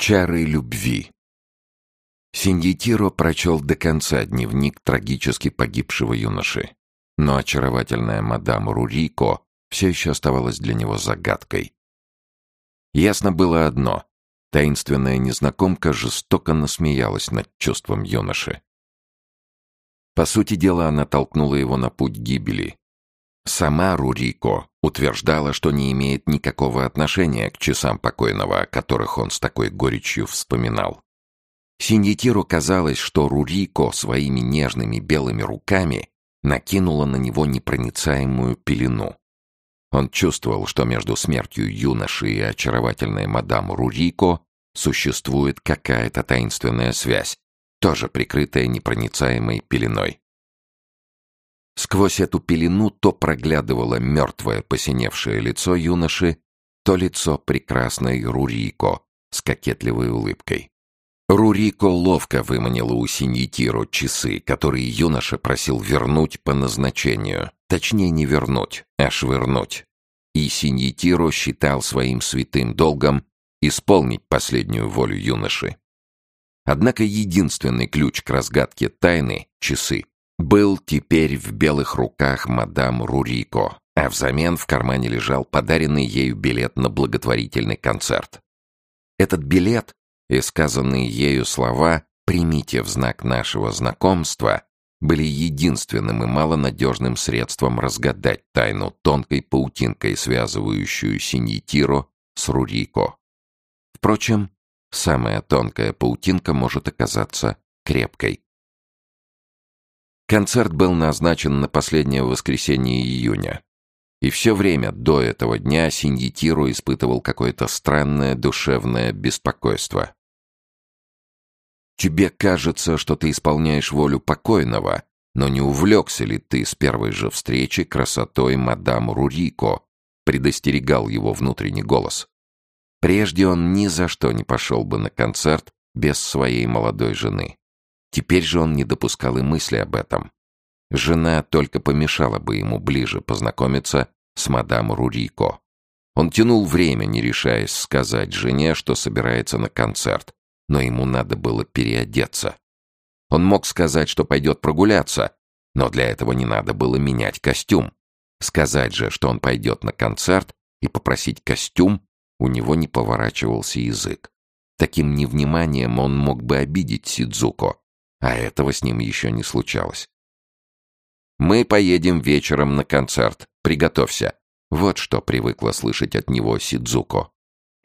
Чары любви. Синдитиро прочел до конца дневник трагически погибшего юноши. Но очаровательная мадам Рурико все еще оставалась для него загадкой. Ясно было одно. Таинственная незнакомка жестоко насмеялась над чувством юноши. По сути дела, она толкнула его на путь гибели. Сама Рурико утверждала, что не имеет никакого отношения к часам покойного, о которых он с такой горечью вспоминал. Синьетиру казалось, что Рурико своими нежными белыми руками накинула на него непроницаемую пелену. Он чувствовал, что между смертью юноши и очаровательной мадам Рурико существует какая-то таинственная связь, тоже прикрытая непроницаемой пеленой. Сквозь эту пелену то проглядывало мертвое посиневшее лицо юноши, то лицо прекрасной Рурико с кокетливой улыбкой. Рурико ловко выманила у Синьетиро часы, которые юноша просил вернуть по назначению. Точнее, не вернуть, а швырнуть. И Синьетиро считал своим святым долгом исполнить последнюю волю юноши. Однако единственный ключ к разгадке тайны — часы был теперь в белых руках мадам Рурико, а взамен в кармане лежал подаренный ею билет на благотворительный концерт. Этот билет и сказанные ею слова «примите в знак нашего знакомства» были единственным и малонадежным средством разгадать тайну тонкой паутинкой, связывающую Синьетиро с Рурико. Впрочем, самая тонкая паутинка может оказаться крепкой. Концерт был назначен на последнее воскресенье июня. И все время до этого дня Синьетиру испытывал какое-то странное душевное беспокойство. «Тебе кажется, что ты исполняешь волю покойного, но не увлекся ли ты с первой же встречи красотой мадам Рурико?» предостерегал его внутренний голос. Прежде он ни за что не пошел бы на концерт без своей молодой жены. Теперь же он не допускал и мысли об этом. Жена только помешала бы ему ближе познакомиться с мадам Рурико. Он тянул время, не решаясь сказать жене, что собирается на концерт, но ему надо было переодеться. Он мог сказать, что пойдет прогуляться, но для этого не надо было менять костюм. Сказать же, что он пойдет на концерт и попросить костюм, у него не поворачивался язык. Таким невниманием он мог бы обидеть Сидзуко, а этого с ним еще не случалось. «Мы поедем вечером на концерт. Приготовься». Вот что привыкла слышать от него Сидзуко.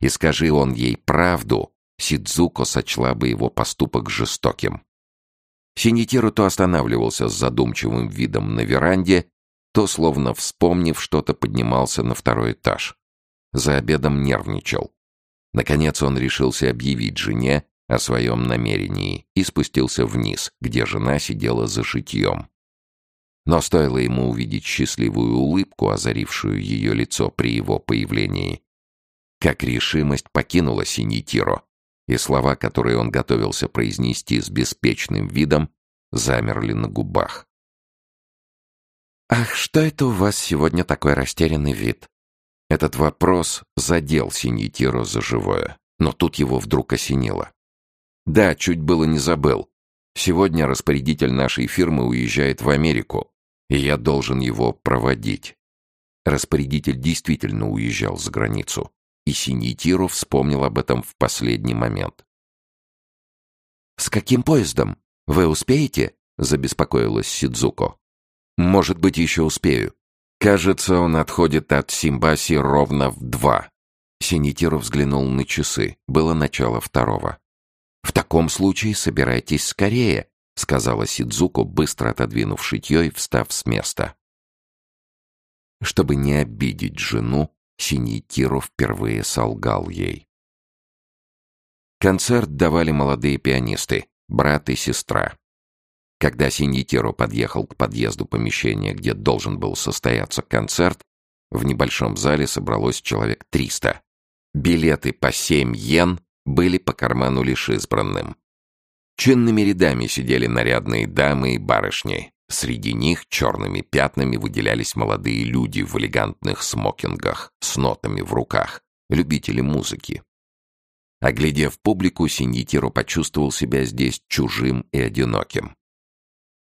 И скажи он ей правду, Сидзуко сочла бы его поступок жестоким. Синьетиру то останавливался с задумчивым видом на веранде, то, словно вспомнив что-то, поднимался на второй этаж. За обедом нервничал. Наконец он решился объявить жене, о своем намерении и спустился вниз, где жена сидела за шитьем. Но стоило ему увидеть счастливую улыбку, озарившую ее лицо при его появлении, как решимость покинула Синьетиро, и слова, которые он готовился произнести с беспечным видом, замерли на губах. «Ах, что это у вас сегодня такой растерянный вид?» Этот вопрос задел Синьетиро за живое, но тут его вдруг осенило. Да, чуть было не забыл. Сегодня распорядитель нашей фирмы уезжает в Америку, и я должен его проводить. Распорядитель действительно уезжал за границу, и Синьетиру вспомнил об этом в последний момент. «С каким поездом? Вы успеете?» — забеспокоилась Сидзуко. «Может быть, еще успею. Кажется, он отходит от Симбаси ровно в два». Синьетиру взглянул на часы. Было начало второго. «В таком случае собирайтесь скорее», — сказала Сидзуко, быстро отодвинув шитье и встав с места. Чтобы не обидеть жену, Синьитиро впервые солгал ей. Концерт давали молодые пианисты, брат и сестра. Когда Синьитиро подъехал к подъезду помещения, где должен был состояться концерт, в небольшом зале собралось человек триста. Билеты по семь йен были по карману лишь избранным. Чинными рядами сидели нарядные дамы и барышни. Среди них черными пятнами выделялись молодые люди в элегантных смокингах, с нотами в руках, любители музыки. Оглядев публику, Синьетиро почувствовал себя здесь чужим и одиноким.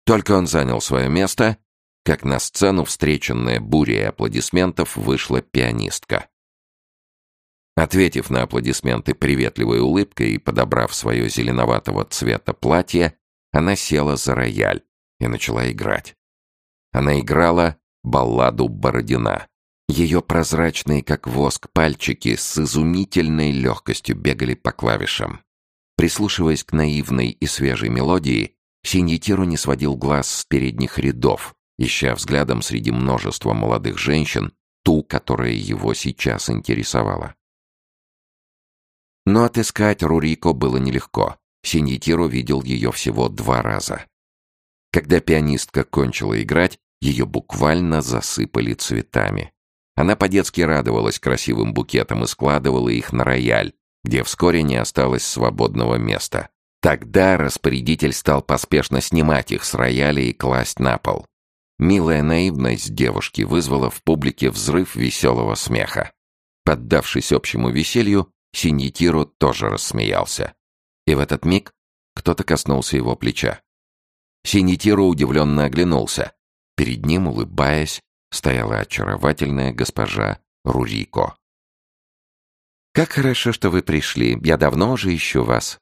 Только он занял свое место, как на сцену, встреченная бурей аплодисментов, вышла пианистка. Ответив на аплодисменты приветливой улыбкой и подобрав свое зеленоватого цвета платье, она села за рояль и начала играть. Она играла балладу Бородина. Ее прозрачные, как воск, пальчики с изумительной легкостью бегали по клавишам. Прислушиваясь к наивной и свежей мелодии, Синьетиру не сводил глаз с передних рядов, ища взглядом среди множества молодых женщин ту, которая его сейчас интересовала. Но отыскать Рурико было нелегко. Синьетиру видел ее всего два раза. Когда пианистка кончила играть, ее буквально засыпали цветами. Она по-детски радовалась красивым букетам и складывала их на рояль, где вскоре не осталось свободного места. Тогда распорядитель стал поспешно снимать их с рояля и класть на пол. Милая наивность девушки вызвала в публике взрыв веселого смеха. Поддавшись общему веселью, Синьетиру тоже рассмеялся. И в этот миг кто-то коснулся его плеча. Синьетиру удивленно оглянулся. Перед ним, улыбаясь, стояла очаровательная госпожа Рурико. «Как хорошо, что вы пришли. Я давно уже ищу вас».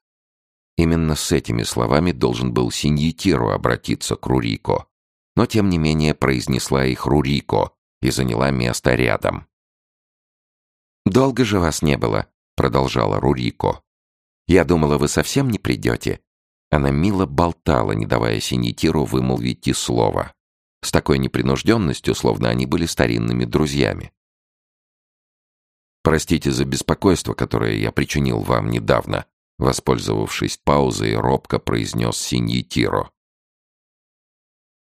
Именно с этими словами должен был Синьетиру обратиться к Рурико. Но, тем не менее, произнесла их Рурико и заняла место рядом. «Долго же вас не было», — продолжала Рурико. «Я думала, вы совсем не придете». Она мило болтала, не давая Синьетиру вымолвить и слова с такой непринужденностью, словно они были старинными друзьями. «Простите за беспокойство, которое я причинил вам недавно», воспользовавшись паузой, робко произнес Синьи Тиро.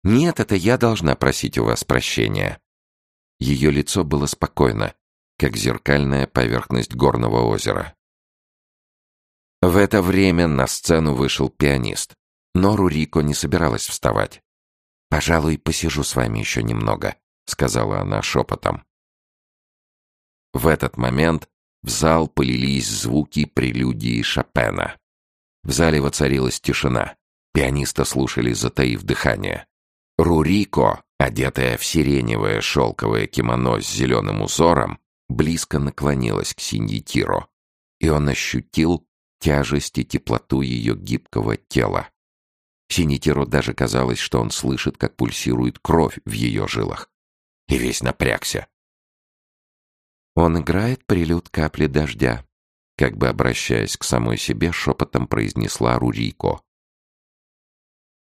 «Нет, это я должна просить у вас прощения». Ее лицо было спокойно, как зеркальная поверхность горного озера. В это время на сцену вышел пианист, но Рурико не собиралась вставать. «Пожалуй, посижу с вами еще немного», — сказала она шепотом. В этот момент в зал полились звуки прелюдии Шопена. В зале воцарилась тишина. Пианиста слушали, затаив дыхание. Рурико, одетая в сиреневое шелковое кимоно с зеленым узором, близко наклонилась к Синьетиро, и он ощутил тяжесть и теплоту ее гибкого тела. Синитиру даже казалось, что он слышит, как пульсирует кровь в ее жилах. И весь напрягся. Он играет прилюд капли дождя, как бы обращаясь к самой себе, шепотом произнесла Рурико.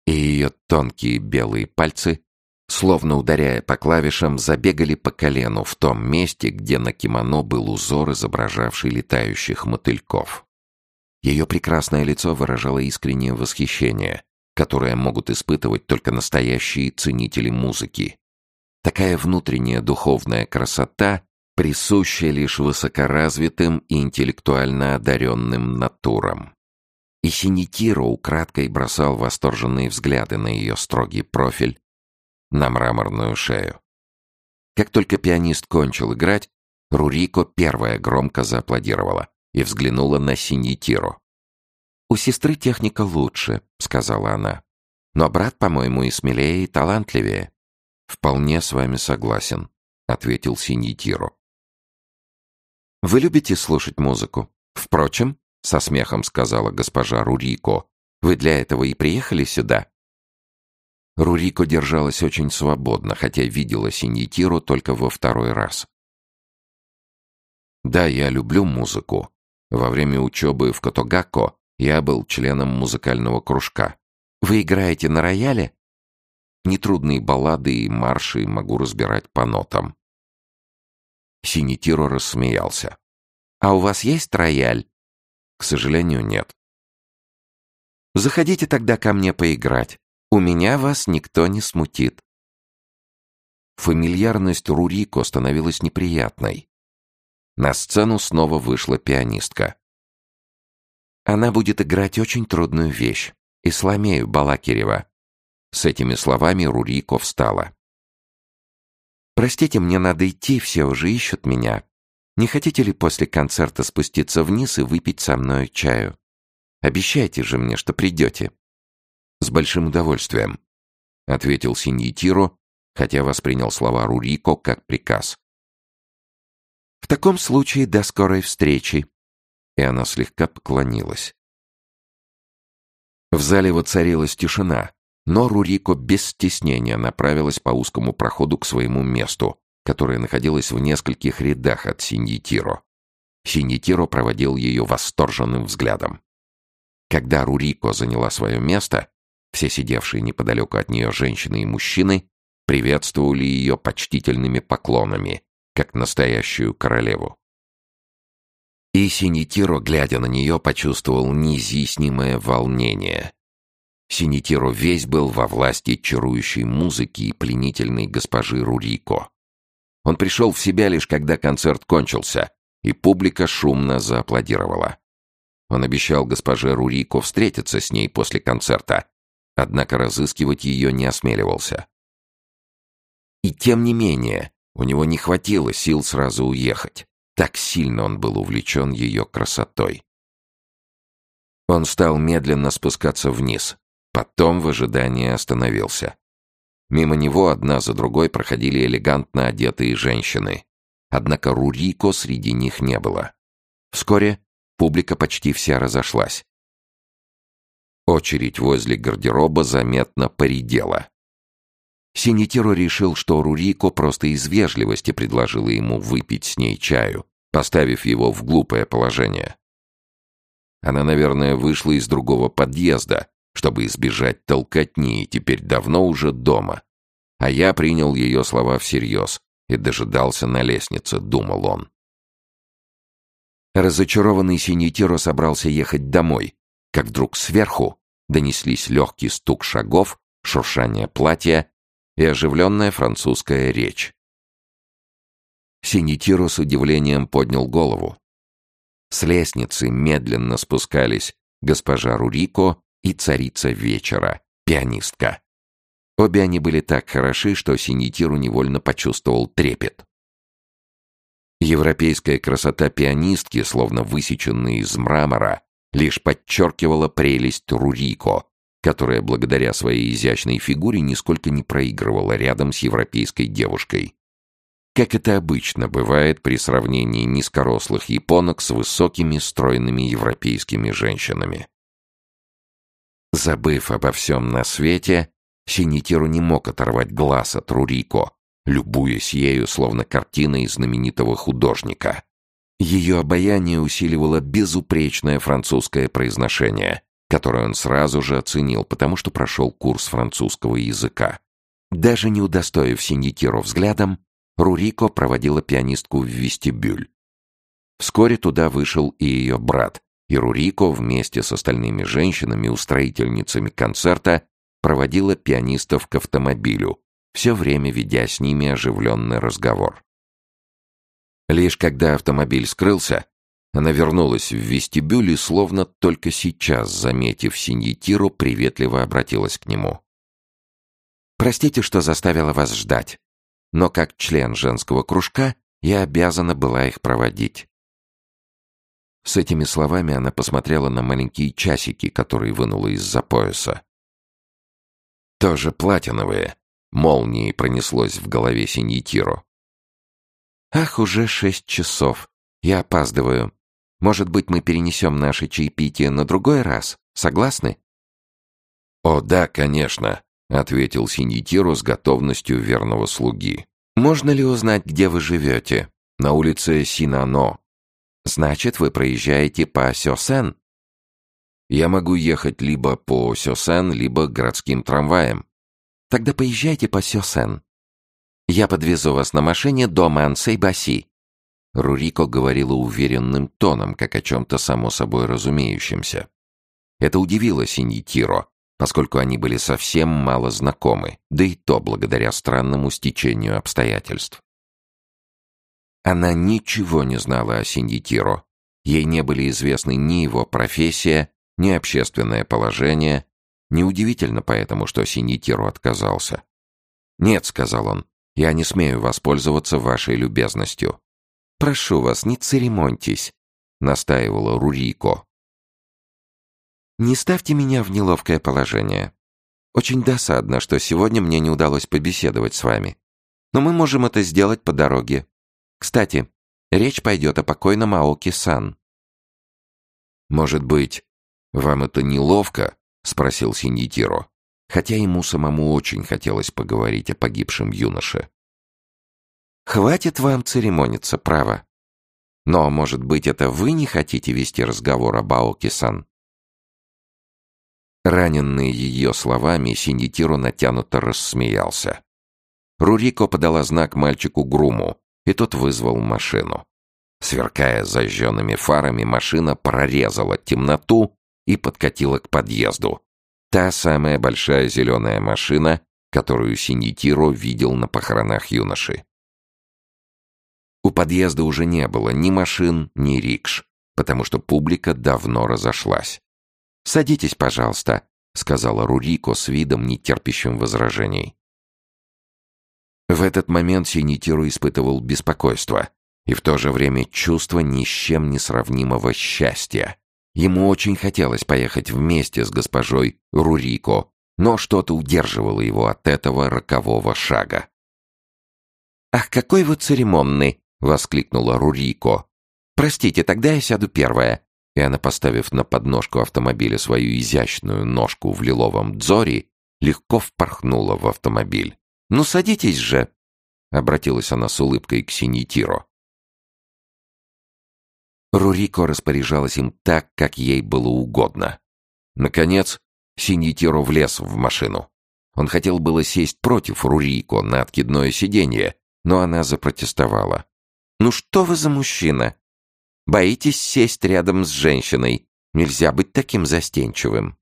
И ее тонкие белые пальцы, словно ударяя по клавишам, забегали по колену в том месте, где на кимоно был узор, изображавший летающих мотыльков. Ее прекрасное лицо выражало искреннее восхищение, которое могут испытывать только настоящие ценители музыки. Такая внутренняя духовная красота присуща лишь высокоразвитым и интеллектуально одаренным натурам. И Синитиро украдкой бросал восторженные взгляды на ее строгий профиль, на мраморную шею. Как только пианист кончил играть, Рурико первая громко зааплодировала и взглянула на Синитиро. «У сестры техника лучше», — сказала она. «Но брат, по-моему, и смелее, и талантливее». «Вполне с вами согласен», — ответил Синьитиро. «Вы любите слушать музыку? Впрочем, — со смехом сказала госпожа Рурико, — вы для этого и приехали сюда?» Рурико держалась очень свободно, хотя видела Синьитиро только во второй раз. «Да, я люблю музыку. Во время учебы в Котогако я был членом музыкального кружка. Вы играете на рояле? Нетрудные баллады и марши могу разбирать по нотам. Синитиро рассмеялся. «А у вас есть рояль?» «К сожалению, нет». «Заходите тогда ко мне поиграть. У меня вас никто не смутит». Фамильярность Рурико становилась неприятной. На сцену снова вышла пианистка. Она будет играть очень трудную вещь. Исламею Балакирева. С этими словами Рурико встала. «Простите, мне надо идти, все уже ищут меня. Не хотите ли после концерта спуститься вниз и выпить со мной чаю? Обещайте же мне, что придете». «С большим удовольствием», — ответил Синьетиро, хотя воспринял слова Рурико как приказ. «В таком случае до скорой встречи», и она слегка поклонилась. В зале воцарилась тишина, но Рурико без стеснения направилась по узкому проходу к своему месту, которое находилось в нескольких рядах от Синьетиро. Синьетиро проводил ее восторженным взглядом. Когда Рурико заняла свое место, все сидевшие неподалеку от нее женщины и мужчины приветствовали ее почтительными поклонами, как настоящую королеву. И Синитиро, глядя на нее, почувствовал неизъяснимое волнение. Синитиро весь был во власти чарующей музыки и пленительной госпожи Рурико. Он пришел в себя лишь когда концерт кончился, и публика шумно зааплодировала. Он обещал госпоже Рурико встретиться с ней после концерта, однако разыскивать ее не осмеливался. И тем не менее, у него не хватило сил сразу уехать. Так сильно он был увлечен ее красотой. Он стал медленно спускаться вниз, потом в ожидании остановился. Мимо него одна за другой проходили элегантно одетые женщины. Однако Рурико среди них не было. Вскоре публика почти вся разошлась. Очередь возле гардероба заметно поредела. Синитиро решил, что Рурико просто из вежливости предложила ему выпить с ней чаю, поставив его в глупое положение. Она, наверное, вышла из другого подъезда, чтобы избежать толкотни, и теперь давно уже дома. А я принял ее слова всерьез и дожидался на лестнице, думал он. Разочарованный Синьетиро собрался ехать домой, как вдруг сверху донеслись легкий стук шагов, шуршание платья и оживленная французская речь. Синитиро с удивлением поднял голову. С лестницы медленно спускались госпожа Рурико и царица вечера, пианистка. Обе они были так хороши, что Синитиру невольно почувствовал трепет. Европейская красота пианистки, словно высеченная из мрамора, лишь подчеркивала прелесть Рурико, которая благодаря своей изящной фигуре нисколько не проигрывала рядом с европейской девушкой как это обычно бывает при сравнении низкорослых японок с высокими стройными европейскими женщинами. Забыв обо всем на свете, Синитиру не мог оторвать глаз от Рурико, любуясь ею, словно картиной знаменитого художника. Ее обаяние усиливало безупречное французское произношение, которое он сразу же оценил, потому что прошел курс французского языка. Даже не удостоив Синьетиро взглядом, Рурико проводила пианистку в вестибюль. Вскоре туда вышел и ее брат, и Рурико вместе с остальными женщинами-устроительницами концерта проводила пианистов к автомобилю, все время ведя с ними оживленный разговор. Лишь когда автомобиль скрылся, она вернулась в вестибюль и, словно только сейчас, заметив Синьетиру, приветливо обратилась к нему. «Простите, что заставила вас ждать но как член женского кружка я обязана была их проводить. С этими словами она посмотрела на маленькие часики, которые вынула из-за пояса. Тоже платиновые. Молнией пронеслось в голове Синьетиро. «Ах, уже шесть часов. Я опаздываю. Может быть, мы перенесем наше чаепитие на другой раз? Согласны?» «О, да, конечно», — ответил Синьетиро с готовностью верного слуги. «Можно ли узнать, где вы живете?» «На улице Синано». «Значит, вы проезжаете по Сёсен?» «Я могу ехать либо по Сёсен, либо городским трамваем». «Тогда поезжайте по Сёсен. Я подвезу вас на машине до Мансей-Баси». Рурико говорила уверенным тоном, как о чем-то само собой разумеющемся. Это удивило Синьитиро, поскольку они были совсем мало знакомы, да и то благодаря странному стечению обстоятельств. Она ничего не знала о Синьетиро. Ей не были известны ни его профессия, ни общественное положение. Неудивительно поэтому, что Синьетиро отказался. «Нет», — сказал он, — «я не смею воспользоваться вашей любезностью. прошу вас, не церемоньтесь», — настаивала Рурико. «Не ставьте меня в неловкое положение. Очень досадно, что сегодня мне не удалось побеседовать с вами. Но мы можем это сделать по дороге. Кстати, речь пойдет о покойном Аоки-сан». «Может быть, вам это неловко?» — спросил Синдитиро, хотя ему самому очень хотелось поговорить о погибшем юноше. «Хватит вам церемониться, право. Но, может быть, это вы не хотите вести разговор об Аоки-сан?» Раненный ее словами, Синдитиро натянуто рассмеялся. Рурико подала знак мальчику Груму, и тот вызвал машину. Сверкая зажженными фарами, машина прорезала темноту и подкатила к подъезду. Та самая большая зеленая машина, которую Синдитиро видел на похоронах юноши. У подъезда уже не было ни машин, ни рикш, потому что публика давно разошлась. «Садитесь, пожалуйста», — сказала Рурико с видом, нетерпящим возражений. В этот момент Синитиру испытывал беспокойство и в то же время чувство ни с чем не сравнимого счастья. Ему очень хотелось поехать вместе с госпожой Рурико, но что-то удерживало его от этого рокового шага. «Ах, какой вы церемонный!» — воскликнула Рурико. «Простите, тогда я сяду первая и она, поставив на подножку автомобиля свою изящную ножку в лиловом дзоре, легко впорхнула в автомобиль. «Ну, садитесь же!» — обратилась она с улыбкой к Синитиро. Рурико распоряжалась им так, как ей было угодно. Наконец, Синьитиро влез в машину. Он хотел было сесть против Рурико на откидное сиденье, но она запротестовала. «Ну что вы за мужчина? Боитесь сесть рядом с женщиной. Нельзя быть таким застенчивым.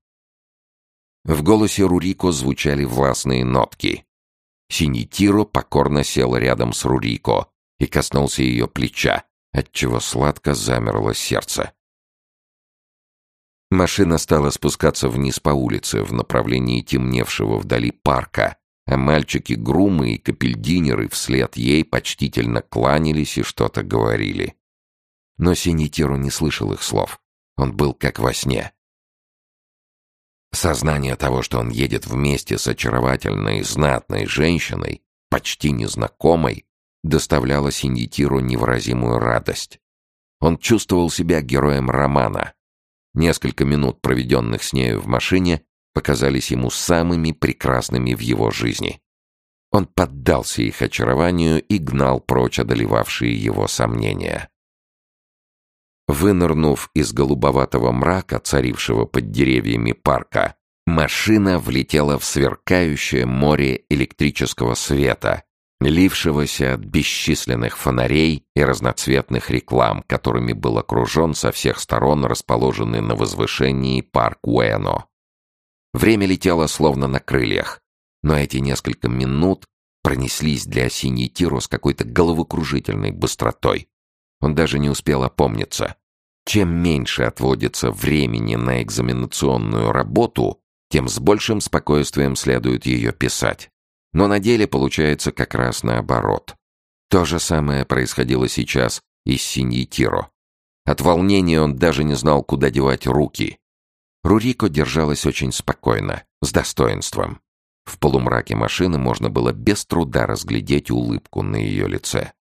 В голосе Рурико звучали властные нотки. Синитиро покорно сел рядом с Рурико и коснулся ее плеча, отчего сладко замерло сердце. Машина стала спускаться вниз по улице в направлении темневшего вдали парка, а мальчики-грумы и капельдинеры вслед ей почтительно кланялись и что-то говорили но Синитиру не слышал их слов. Он был как во сне. Сознание того, что он едет вместе с очаровательной, знатной женщиной, почти незнакомой, доставляло Синьетиру невыразимую радость. Он чувствовал себя героем романа. Несколько минут, проведенных с нею в машине, показались ему самыми прекрасными в его жизни. Он поддался их очарованию и гнал прочь одолевавшие его сомнения. Вынырнув из голубоватого мрака, царившего под деревьями парка, машина влетела в сверкающее море электрического света, лившегося от бесчисленных фонарей и разноцветных реклам, которыми был окружен со всех сторон расположенный на возвышении парк Уэно. Время летело словно на крыльях, но эти несколько минут пронеслись для Синьи Тиро с какой-то головокружительной быстротой. Он даже не успел опомниться. Чем меньше отводится времени на экзаменационную работу, тем с большим спокойствием следует ее писать. Но на деле получается как раз наоборот. То же самое происходило сейчас и с Синьитиро. От волнения он даже не знал, куда девать руки. Рурико держалась очень спокойно, с достоинством. В полумраке машины можно было без труда разглядеть улыбку на ее лице.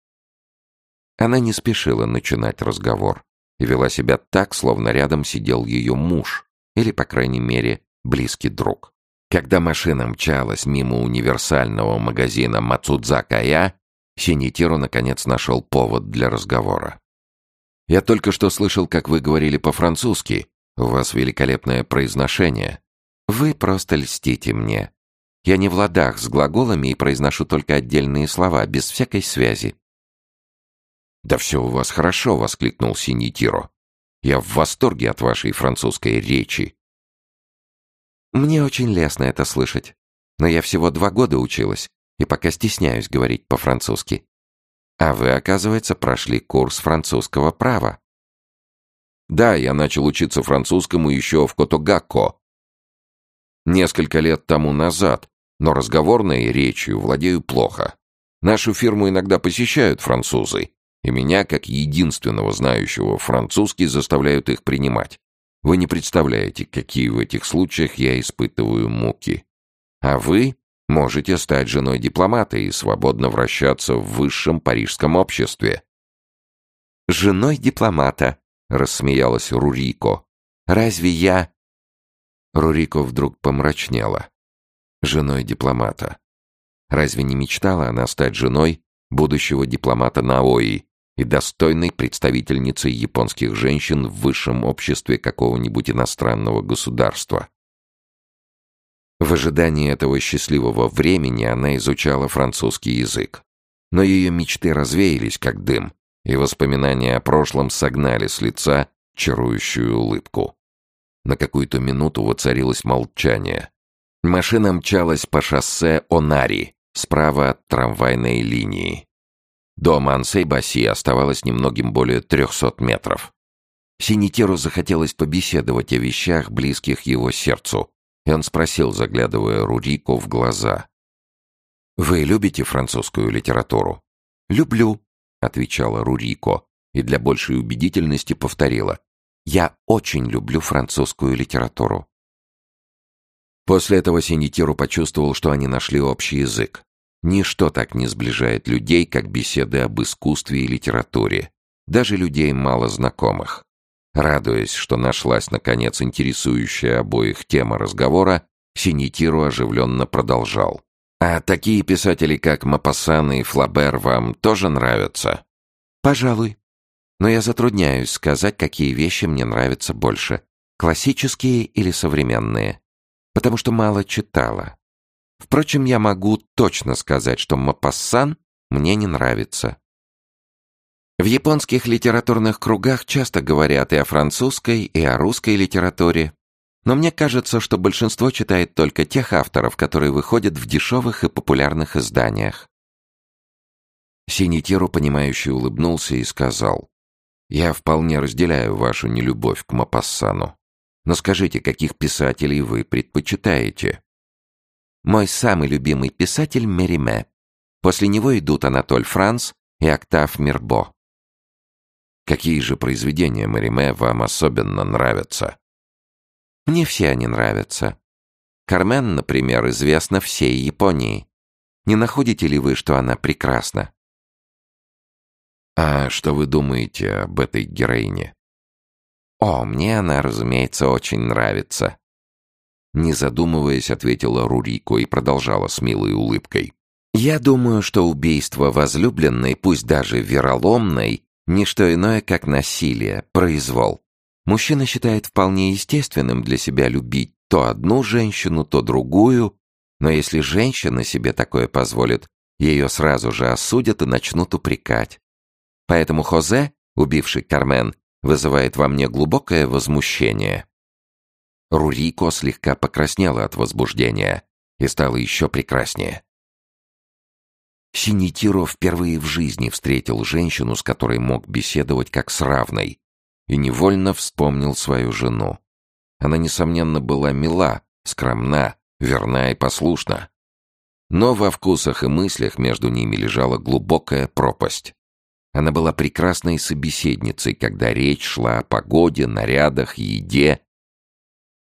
Она не спешила начинать разговор и вела себя так, словно рядом сидел ее муж, или, по крайней мере, близкий друг. Когда машина мчалась мимо универсального магазина Мацудзакая, Синитиру наконец нашел повод для разговора. «Я только что слышал, как вы говорили по-французски. У вас великолепное произношение. Вы просто льстите мне. Я не в ладах с глаголами и произношу только отдельные слова, без всякой связи. «Да все у вас хорошо!» — воскликнул Синий Тиро. «Я в восторге от вашей французской речи!» «Мне очень лестно это слышать. Но я всего два года училась и пока стесняюсь говорить по-французски. А вы, оказывается, прошли курс французского права». «Да, я начал учиться французскому еще в Котогакко. Несколько лет тому назад, но разговорной речью владею плохо. Нашу фирму иногда посещают французы, и меня, как единственного знающего французский, заставляют их принимать. Вы не представляете, какие в этих случаях я испытываю муки. А вы можете стать женой дипломата и свободно вращаться в высшем парижском обществе. «Женой дипломата», — рассмеялась Рурико. «Разве я...» Рурико вдруг помрачнела. Женой дипломата. Разве не мечтала она стать женой будущего дипломата Наои и достойной представительницей японских женщин в высшем обществе какого-нибудь иностранного государства? В ожидании этого счастливого времени она изучала французский язык. Но ее мечты развеялись, как дым, и воспоминания о прошлом согнали с лица чарующую улыбку. На какую-то минуту воцарилось молчание. Машина мчалась по шоссе Онари, справа от трамвайной линии. До Мансей-Баси оставалось немногим более трехсот метров. Синитиру захотелось побеседовать о вещах, близких его сердцу, и он спросил, заглядывая Рурико в глаза. «Вы любите французскую литературу?» «Люблю», — отвечала Рурико, и для большей убедительности повторила. «Я очень люблю французскую литературу». После этого Синитиру почувствовал, что они нашли общий язык. Ничто так не сближает людей, как беседы об искусстве и литературе, даже людей мало знакомых. Радуясь, что нашлась, наконец, интересующая обоих тема разговора, Синитиру оживленно продолжал. «А такие писатели, как Мапассан и Флабер, вам тоже нравятся?» «Пожалуй. Но я затрудняюсь сказать, какие вещи мне нравятся больше. Классические или современные. Потому что мало читала. Впрочем, я могу точно сказать, что Мапассан мне не нравится. В японских литературных кругах часто говорят и о французской, и о русской литературе, но мне кажется, что большинство читает только тех авторов, которые выходят в дешевых и популярных изданиях. Синитиру, понимающе улыбнулся и сказал, «Я вполне разделяю вашу нелюбовь к Мапассану. Но скажите, каких писателей вы предпочитаете?» Мой самый любимый писатель Мериме. После него идут Анатоль Франц и Октав Мирбо. Какие же произведения Мариме вам особенно нравятся? Мне все они нравятся. Кармен, например, известна всей Японии. Не находите ли вы, что она прекрасна? А что вы думаете об этой героине? О, мне она, разумеется, очень нравится. Не задумываясь, ответила Рурико и продолжала с милой улыбкой. Я думаю, что убийство возлюбленной, пусть даже вероломной, не что иное, как насилие, произвол. Мужчина считает вполне естественным для себя любить то одну женщину, то другую, но если женщина себе такое позволит, ее сразу же осудят и начнут упрекать. Поэтому Хозе, убивший Кармен, вызывает во мне глубокое возмущение. Рурико слегка покраснела от возбуждения и стала еще прекраснее. Синитиро впервые в жизни встретил женщину, с которой мог беседовать как с равной, и невольно вспомнил свою жену. Она, несомненно, была мила, скромна, верна и послушна. Но во вкусах и мыслях между ними лежала глубокая пропасть. Она была прекрасной собеседницей, когда речь шла о погоде, нарядах, еде.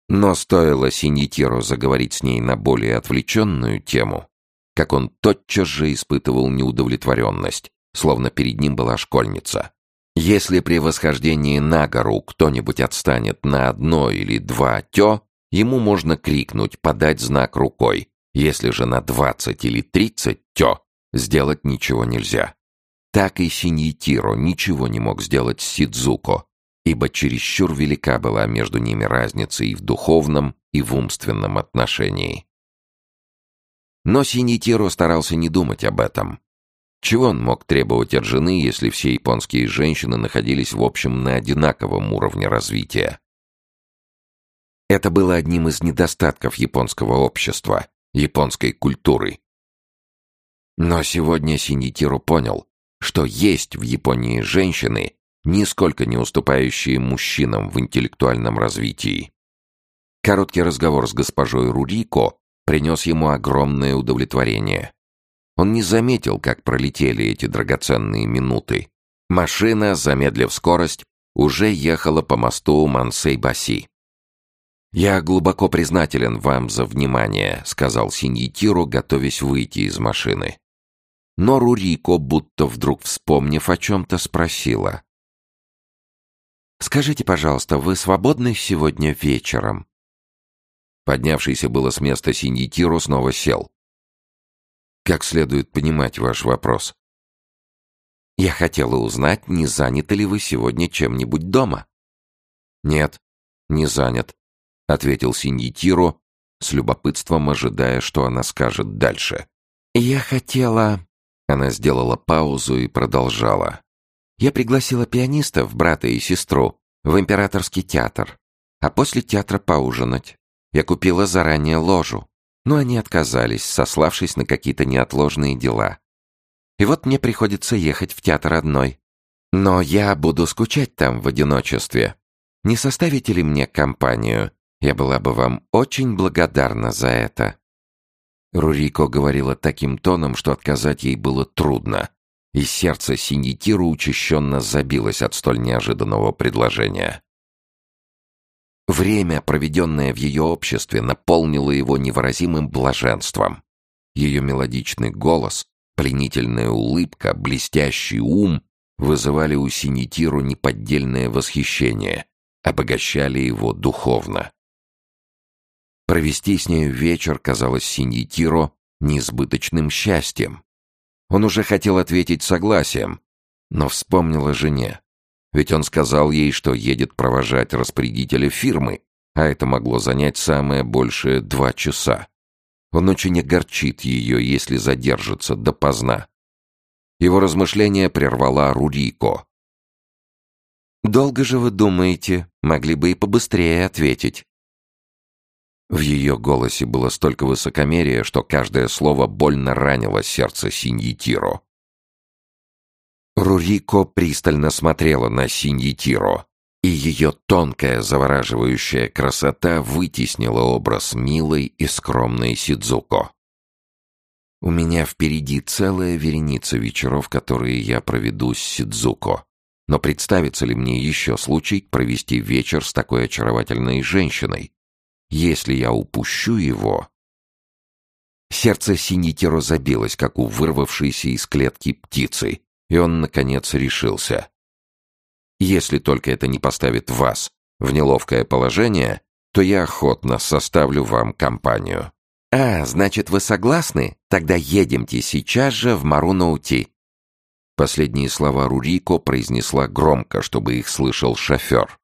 Но стоило Синитиру заговорить с ней на более отвлеченную тему, как он тотчас же испытывал неудовлетворенность, словно перед ним была школьница. Если при восхождении на гору кто-нибудь отстанет на одно или два тё, ему можно крикнуть, подать знак рукой. Если же на двадцать или тридцать тё, сделать ничего нельзя. Так и Синьитиро ничего не мог сделать с Сидзуко, ибо чересчур велика была между ними разница и в духовном, и в умственном отношении. Но Синитиро старался не думать об этом. Чего он мог требовать от жены, если все японские женщины находились в общем на одинаковом уровне развития? Это было одним из недостатков японского общества, японской культуры. Но сегодня Синитиро понял, что есть в Японии женщины, нисколько не уступающие мужчинам в интеллектуальном развитии. Короткий разговор с госпожой Рурико принес ему огромное удовлетворение. Он не заметил, как пролетели эти драгоценные минуты. Машина, замедлив скорость, уже ехала по мосту Мансей-Баси. «Я глубоко признателен вам за внимание», — сказал Синьетиру, готовясь выйти из машины. Но Рурико, будто вдруг вспомнив о чем-то, спросила. «Скажите, пожалуйста, вы свободны сегодня вечером?» Поднявшийся было с места Синьетиру снова сел. «Как следует понимать ваш вопрос?» «Я хотела узнать, не заняты ли вы сегодня чем-нибудь дома?» «Нет, не занят», — ответил Синьетиру, с любопытством ожидая, что она скажет дальше. «Я хотела...» Она сделала паузу и продолжала. «Я пригласила пианистов, брата и сестру, в императорский театр, а после театра поужинать. Я купила заранее ложу, но они отказались, сославшись на какие-то неотложные дела. И вот мне приходится ехать в театр одной. Но я буду скучать там в одиночестве. Не составите ли мне компанию? Я была бы вам очень благодарна за это». Рурико говорила таким тоном, что отказать ей было трудно, и сердце Синьетиру учащенно забилось от столь неожиданного предложения. Время, проведенное в ее обществе, наполнило его невыразимым блаженством. Ее мелодичный голос, пленительная улыбка, блестящий ум вызывали у Синьетиру неподдельное восхищение, обогащали его духовно. Провести с нею вечер казалось Синьетиро неизбыточным счастьем. Он уже хотел ответить согласием, но вспомнил о жене. Ведь он сказал ей, что едет провожать распорядителя фирмы, а это могло занять самое большее два часа. Он очень огорчит ее, если задержится допоздна. Его размышления прервала Рурико. «Долго же вы думаете? Могли бы и побыстрее ответить». В ее голосе было столько высокомерия, что каждое слово больно ранило сердце Синьетиро. Рурико пристально смотрела на Синьетиро, и ее тонкая завораживающая красота вытеснила образ милой и скромной Сидзуко. «У меня впереди целая вереница вечеров, которые я проведу с Сидзуко. Но представится ли мне еще случай провести вечер с такой очаровательной женщиной, если я упущу его... Сердце Синитиро забилось, как у вырвавшейся из клетки птицы, и он, наконец, решился. Если только это не поставит вас в неловкое положение, то я охотно составлю вам компанию. «А, значит, вы согласны? Тогда едемте сейчас же в Марунаути». Последние слова Рурико произнесла громко, чтобы их слышал шофер.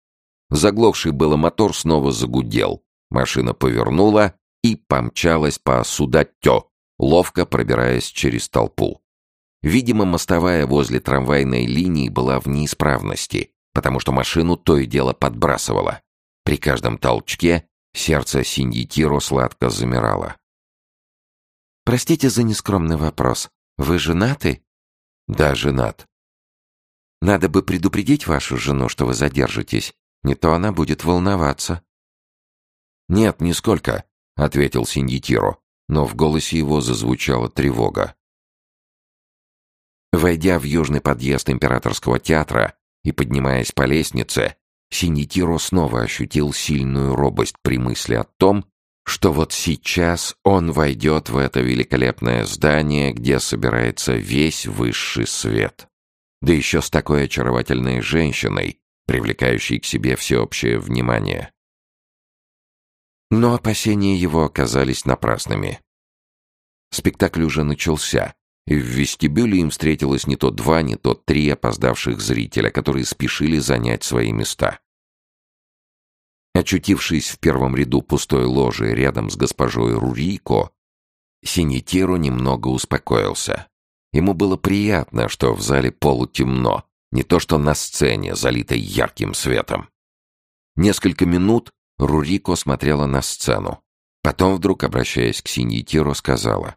Заглохший было мотор снова загудел, Машина повернула и помчалась по Судаттё, ловко пробираясь через толпу. Видимо, мостовая возле трамвайной линии была в неисправности, потому что машину то и дело подбрасывало. При каждом толчке сердце Синдитиро сладко замирало. «Простите за нескромный вопрос. Вы женаты?» «Да, женат». «Надо бы предупредить вашу жену, что вы задержитесь. Не то она будет волноваться». «Нет, нисколько», — ответил Синдитиро, но в голосе его зазвучала тревога. Войдя в южный подъезд императорского театра и поднимаясь по лестнице, Синдитиро снова ощутил сильную робость при мысли о том, что вот сейчас он войдет в это великолепное здание, где собирается весь высший свет. Да еще с такой очаровательной женщиной, привлекающей к себе всеобщее внимание. Но опасения его оказались напрасными. Спектакль уже начался, и в вестибюле им встретилось не то два, не то три опоздавших зрителя, которые спешили занять свои места. Очутившись в первом ряду пустой ложи рядом с госпожой Рурико, Синитиро немного успокоился. Ему было приятно, что в зале полутемно, не то что на сцене, залитой ярким светом. Несколько минут Рурико смотрела на сцену. Потом вдруг, обращаясь к Синьетиро, сказала.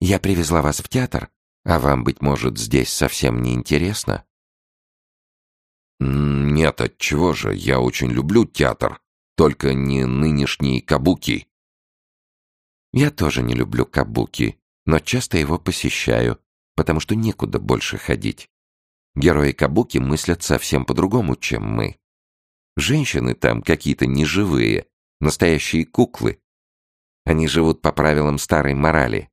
«Я привезла вас в театр, а вам, быть может, здесь совсем не интересно?» «Нет, отчего же, я очень люблю театр, только не нынешний кабуки». «Я тоже не люблю кабуки, но часто его посещаю, потому что некуда больше ходить. Герои Кабуки мыслят совсем по-другому, чем мы. Женщины там какие-то неживые, настоящие куклы. Они живут по правилам старой морали.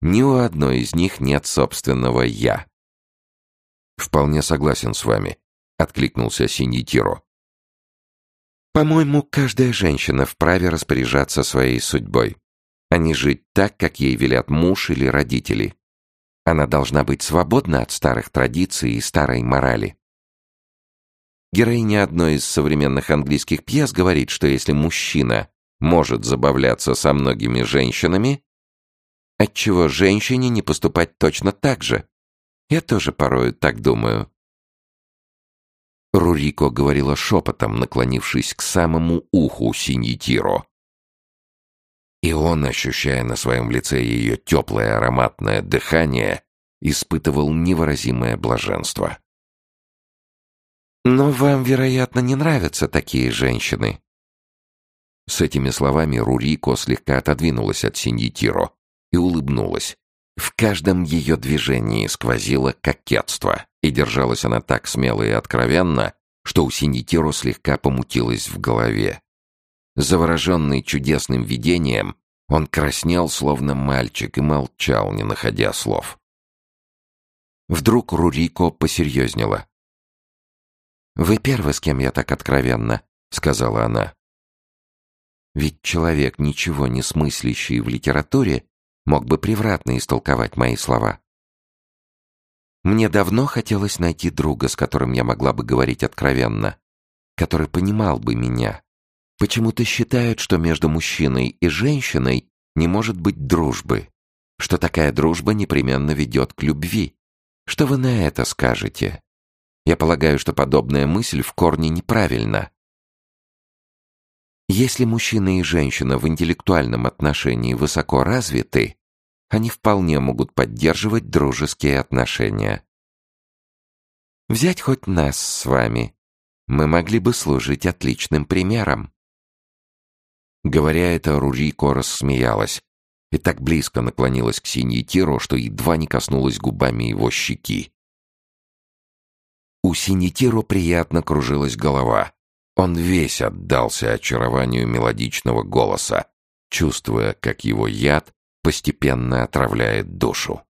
Ни у одной из них нет собственного «я». «Вполне согласен с вами», — откликнулся Синьитиро. «По-моему, каждая женщина вправе распоряжаться своей судьбой, а не жить так, как ей велят муж или родители. Она должна быть свободна от старых традиций и старой морали. Героиня одной из современных английских пьес говорит, что если мужчина может забавляться со многими женщинами, отчего женщине не поступать точно так же? Я тоже порою так думаю. Рурико говорила шепотом, наклонившись к самому уху Синьитиро. И он, ощущая на своем лице ее теплое ароматное дыхание, испытывал невыразимое блаженство. «Но вам, вероятно, не нравятся такие женщины». С этими словами Рурико слегка отодвинулась от Синьитиро и улыбнулась. В каждом ее движении сквозило кокетство, и держалась она так смело и откровенно, что у Синьитиро слегка помутилось в голове. Завороженный чудесным видением, он краснел, словно мальчик, и молчал, не находя слов. Вдруг Рурико посерьезнела. «Вы первый, с кем я так откровенно», — сказала она. «Ведь человек, ничего не смыслящий в литературе, мог бы превратно истолковать мои слова. Мне давно хотелось найти друга, с которым я могла бы говорить откровенно, который понимал бы меня. Почему-то считают, что между мужчиной и женщиной не может быть дружбы, что такая дружба непременно ведет к любви. Что вы на это скажете? Я полагаю, что подобная мысль в корне неправильна. Если мужчина и женщина в интеллектуальном отношении высоко развиты, они вполне могут поддерживать дружеские отношения. Взять хоть нас с вами. Мы могли бы служить отличным примером. Говоря это, Рурико рассмеялась и так близко наклонилась к Синьетиру, что едва не коснулась губами его щеки. У Синьетиро приятно кружилась голова. Он весь отдался очарованию мелодичного голоса, чувствуя, как его яд постепенно отравляет душу.